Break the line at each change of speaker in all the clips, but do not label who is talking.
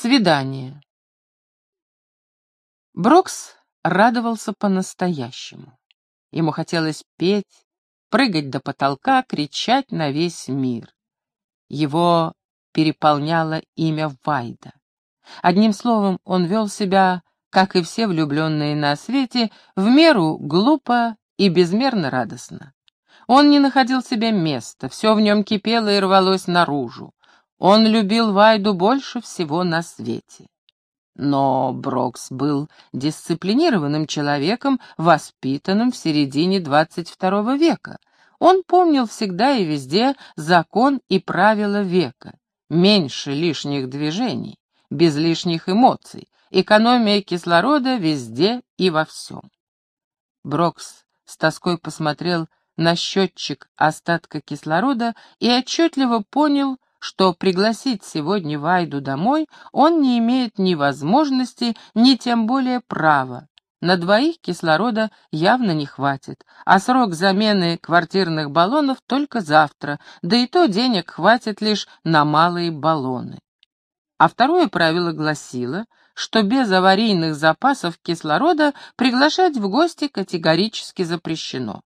Свидание. Брокс радовался по-настоящему. Ему хотелось петь, прыгать до потолка, кричать на весь мир. Его переполняло имя Вайда. Одним словом, он вел себя, как и все влюбленные на свете, в меру глупо и безмерно радостно. Он не находил себе места, все в нем кипело и рвалось наружу. Он любил Вайду больше всего на свете. Но Брокс был дисциплинированным человеком, воспитанным в середине XXII века. Он помнил всегда и везде закон и правила века. Меньше лишних движений, без лишних эмоций, экономия кислорода везде и во всем. Брокс с тоской посмотрел на счетчик остатка кислорода и отчетливо понял, что пригласить сегодня Вайду домой он не имеет ни возможности, ни тем более права. На двоих кислорода явно не хватит, а срок замены квартирных баллонов только завтра, да и то денег хватит лишь на малые баллоны. А второе правило гласило, что без аварийных запасов кислорода приглашать в гости категорически запрещено.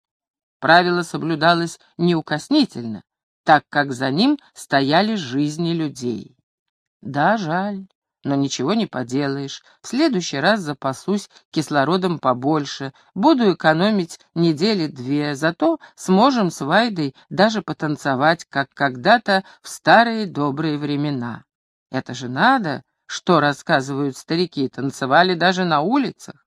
Правило соблюдалось неукоснительно, так как за ним стояли жизни людей. Да, жаль, но ничего не поделаешь. В следующий раз запасусь кислородом побольше, буду экономить недели две, зато сможем с Вайдой даже потанцевать, как когда-то в старые добрые времена. Это же надо, что рассказывают старики, танцевали даже на улицах.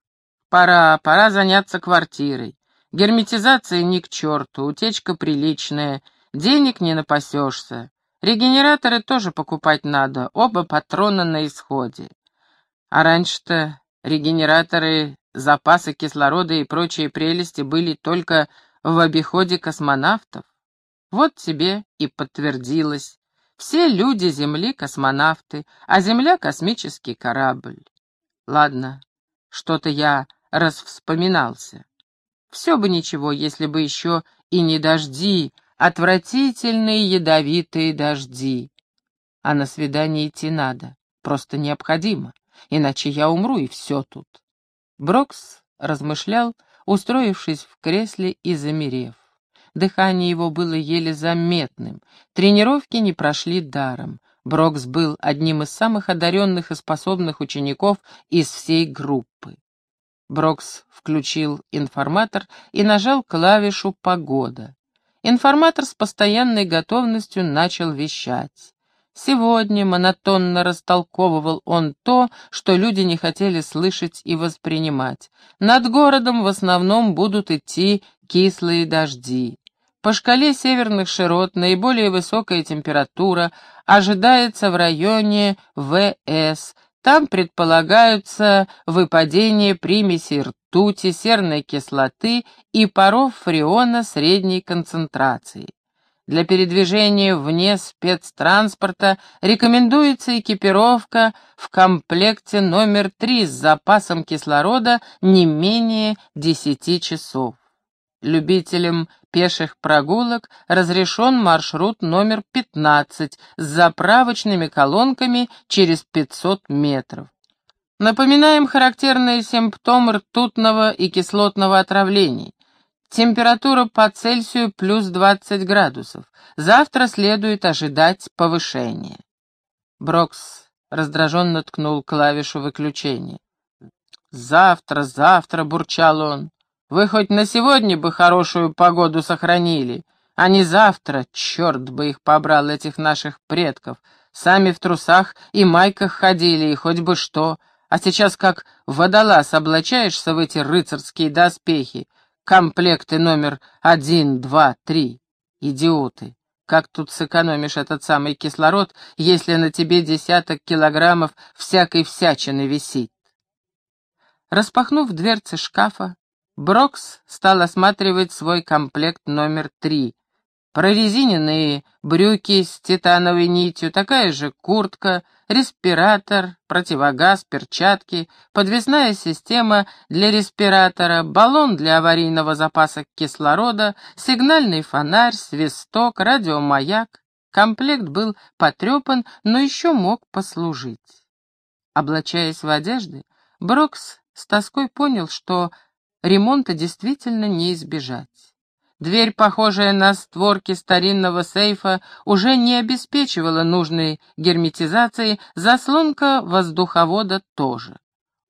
Пора, пора заняться квартирой. Герметизация ни к черту, утечка приличная, Денег не напасешься. Регенераторы тоже покупать надо, оба патрона на исходе. А раньше-то регенераторы, запасы кислорода и прочие прелести были только в обиходе космонавтов. Вот тебе и подтвердилось. Все люди Земли — космонавты, а Земля — космический корабль. Ладно, что-то я расвспоминался. Все бы ничего, если бы еще и не дожди, отвратительные ядовитые дожди. А на свидание идти надо, просто необходимо, иначе я умру и все тут. Брокс размышлял, устроившись в кресле и замерев. Дыхание его было еле заметным, тренировки не прошли даром. Брокс был одним из самых одаренных и способных учеников из всей группы. Брокс включил информатор и нажал клавишу «Погода». Информатор с постоянной готовностью начал вещать. Сегодня монотонно растолковывал он то, что люди не хотели слышать и воспринимать. Над городом в основном будут идти кислые дожди. По шкале северных широт наиболее высокая температура ожидается в районе ВС, там предполагаются выпадение примесей ртути, серной кислоты и паров фреона средней концентрации. Для передвижения вне спецтранспорта рекомендуется экипировка в комплекте номер 3 с запасом кислорода не менее 10 часов. Любителям пеших прогулок разрешен маршрут номер 15 с заправочными колонками через 500 метров. Напоминаем характерные симптомы ртутного и кислотного отравлений. Температура по Цельсию плюс 20 градусов. Завтра следует ожидать повышения. Брокс раздраженно ткнул клавишу выключения. «Завтра, завтра», — бурчал он. Вы хоть на сегодня бы хорошую погоду сохранили, а не завтра, черт бы их побрал, этих наших предков. Сами в трусах и майках ходили, и хоть бы что. А сейчас как водолаз облачаешься в эти рыцарские доспехи. Комплекты номер один, два, три. Идиоты. Как тут сэкономишь этот самый кислород, если на тебе десяток килограммов всякой всячины висит? Распахнув дверцы шкафа, Брокс стал осматривать свой комплект номер три. Прорезиненные брюки с титановой нитью, такая же куртка, респиратор, противогаз, перчатки, подвесная система для респиратора, баллон для аварийного запаса кислорода, сигнальный фонарь, свисток, радиомаяк. Комплект был потрепан, но еще мог послужить. Облачаясь в одежды, Брокс с тоской понял, что ремонта действительно не избежать. Дверь, похожая на створки старинного сейфа, уже не обеспечивала нужной герметизации, заслонка воздуховода тоже.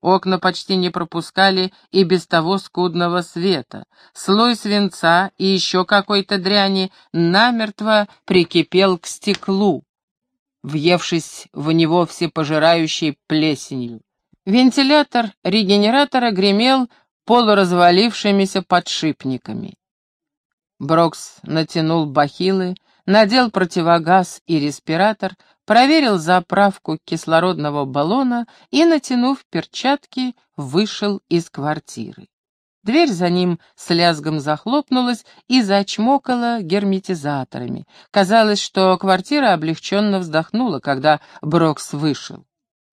Окна почти не пропускали и без того скудного света. Слой свинца и еще какой-то дряни намертво прикипел к стеклу, въевшись в него всепожирающей плесенью. Вентилятор регенератора гремел полуразвалившимися подшипниками. Брокс натянул бахилы, надел противогаз и респиратор, проверил заправку кислородного баллона и, натянув перчатки, вышел из квартиры. Дверь за ним с лязгом захлопнулась и зачмокала герметизаторами. Казалось, что квартира облегченно вздохнула, когда Брокс вышел.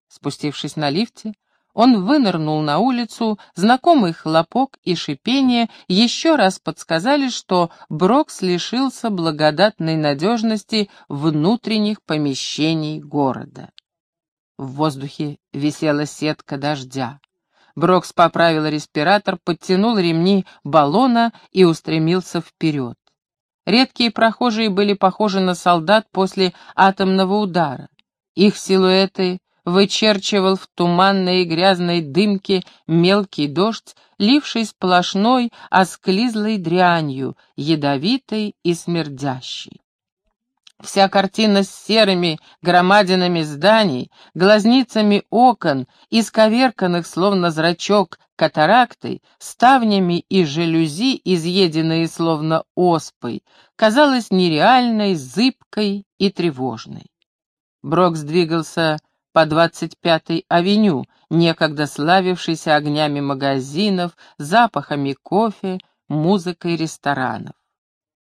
Спустившись на лифте, он вынырнул на улицу, знакомый хлопок и шипение еще раз подсказали, что Брокс лишился благодатной надежности внутренних помещений города. В воздухе висела сетка дождя. Брокс поправил респиратор, подтянул ремни баллона и устремился вперед. Редкие прохожие были похожи на солдат после атомного удара. Их силуэты вычерчивал в туманной и грязной дымке мелкий дождь, ливший сплошной, осклизлой дрянью, ядовитой и смердящей. Вся картина с серыми громадинами зданий, глазницами окон, исковерканных, словно зрачок, катарактой, ставнями и жалюзи, изъеденные словно оспой, казалась нереальной, зыбкой и тревожной. Брок сдвигался по 25-й авеню, некогда славившейся огнями магазинов, запахами кофе, музыкой ресторанов.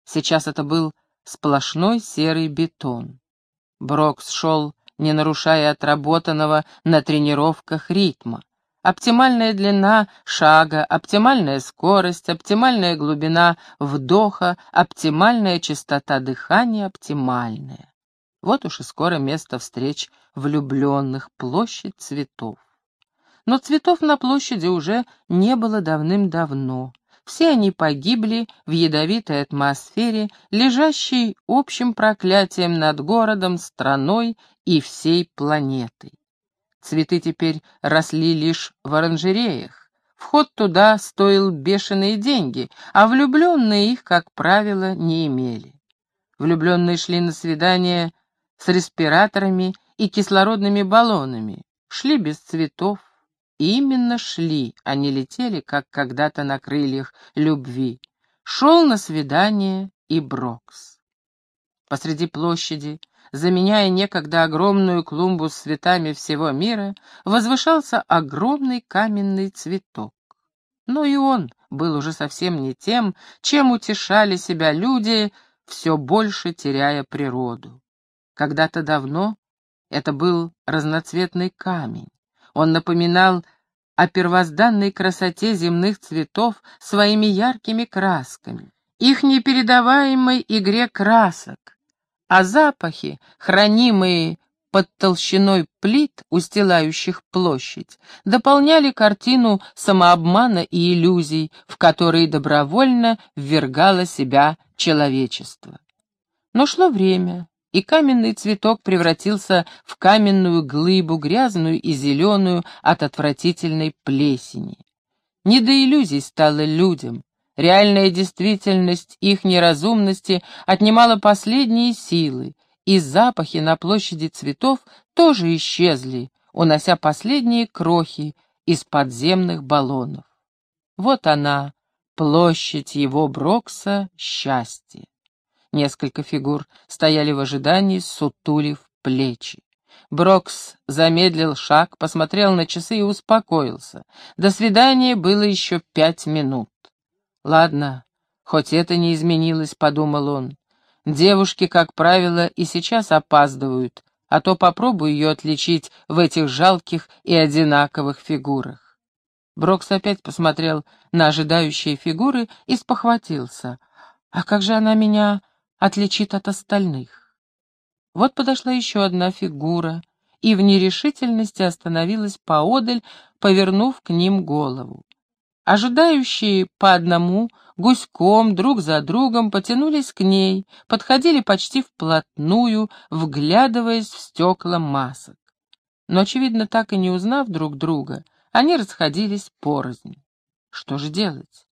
Сейчас это был сплошной серый бетон. Брокс шел, не нарушая отработанного на тренировках ритма. Оптимальная длина шага, оптимальная скорость, оптимальная глубина вдоха, оптимальная частота дыхания, оптимальная. Вот уж и скоро место встреч влюбленных, площадь цветов. Но цветов на площади уже не было давным-давно. Все они погибли в ядовитой атмосфере, лежащей общим проклятием над городом, страной и всей планетой. Цветы теперь росли лишь в оранжереях. Вход туда стоил бешеные деньги, а влюбленные их, как правило, не имели. Влюбленные шли на свидание с респираторами и кислородными баллонами, шли без цветов, и именно шли, а не летели, как когда-то на крыльях любви. Шел на свидание и Брокс. Посреди площади, заменяя некогда огромную клумбу с цветами всего мира, возвышался огромный каменный цветок. Но и он был уже совсем не тем, чем утешали себя люди, все больше теряя природу. Когда-то давно это был разноцветный камень. Он напоминал о первозданной красоте земных цветов своими яркими красками, их непередаваемой игре красок, а запахи, хранимые под толщиной плит, устилающих площадь, дополняли картину самообмана и иллюзий, в которые добровольно ввергало себя человечество. Но шло время, и каменный цветок превратился в каменную глыбу, грязную и зеленую от отвратительной плесени. Не до иллюзий стало людям. Реальная действительность их неразумности отнимала последние силы, и запахи на площади цветов тоже исчезли, унося последние крохи из подземных баллонов. Вот она, площадь его Брокса счастья. Несколько фигур стояли в ожидании, сутулив плечи. Брокс замедлил шаг, посмотрел на часы и успокоился. До свидания было еще пять минут. «Ладно, хоть это не изменилось», — подумал он. «Девушки, как правило, и сейчас опаздывают, а то попробую ее отличить в этих жалких и одинаковых фигурах». Брокс опять посмотрел на ожидающие фигуры и спохватился. «А как же она меня отличит от остальных. Вот подошла еще одна фигура, и в нерешительности остановилась поодаль, повернув к ним голову. Ожидающие по одному, гуськом, друг за другом, потянулись к ней, подходили почти вплотную, вглядываясь в стекла масок. Но, очевидно, так и не узнав друг друга, они расходились порознь. Что же делать?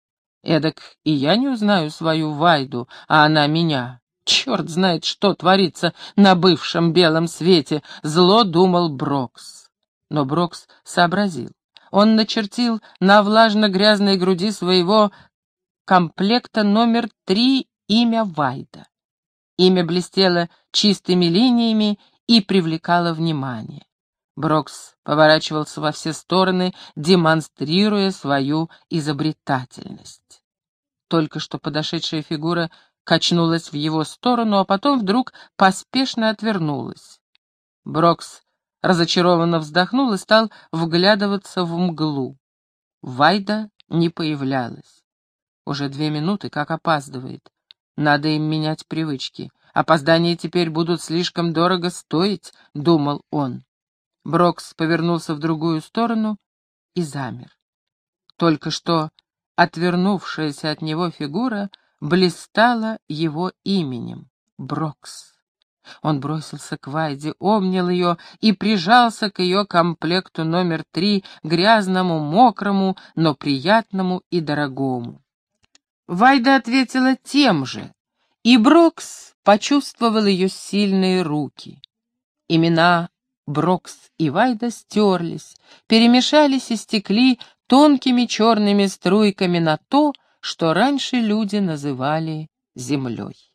Эдак и я не узнаю свою Вайду, а она меня. Черт знает, что творится на бывшем белом свете, зло думал Брокс. Но Брокс сообразил. Он начертил на влажно-грязной груди своего комплекта номер три имя Вайда. Имя блестело чистыми линиями и привлекало внимание. Брокс поворачивался во все стороны, демонстрируя свою изобретательность. Только что подошедшая фигура качнулась в его сторону, а потом вдруг поспешно отвернулась. Брокс разочарованно вздохнул и стал вглядываться в мглу. Вайда не появлялась. Уже две минуты, как опаздывает. Надо им менять привычки. Опоздания теперь будут слишком дорого стоить, — думал он. Брокс повернулся в другую сторону и замер. Только что отвернувшаяся от него фигура блистала его именем — Брокс. Он бросился к Вайде, обнял ее и прижался к ее комплекту номер три, грязному, мокрому, но приятному и дорогому. Вайда ответила тем же, и Брокс почувствовал ее сильные руки. Имена Брокс и Вайда стерлись, перемешались и стекли тонкими черными струйками на то, что раньше люди называли землей.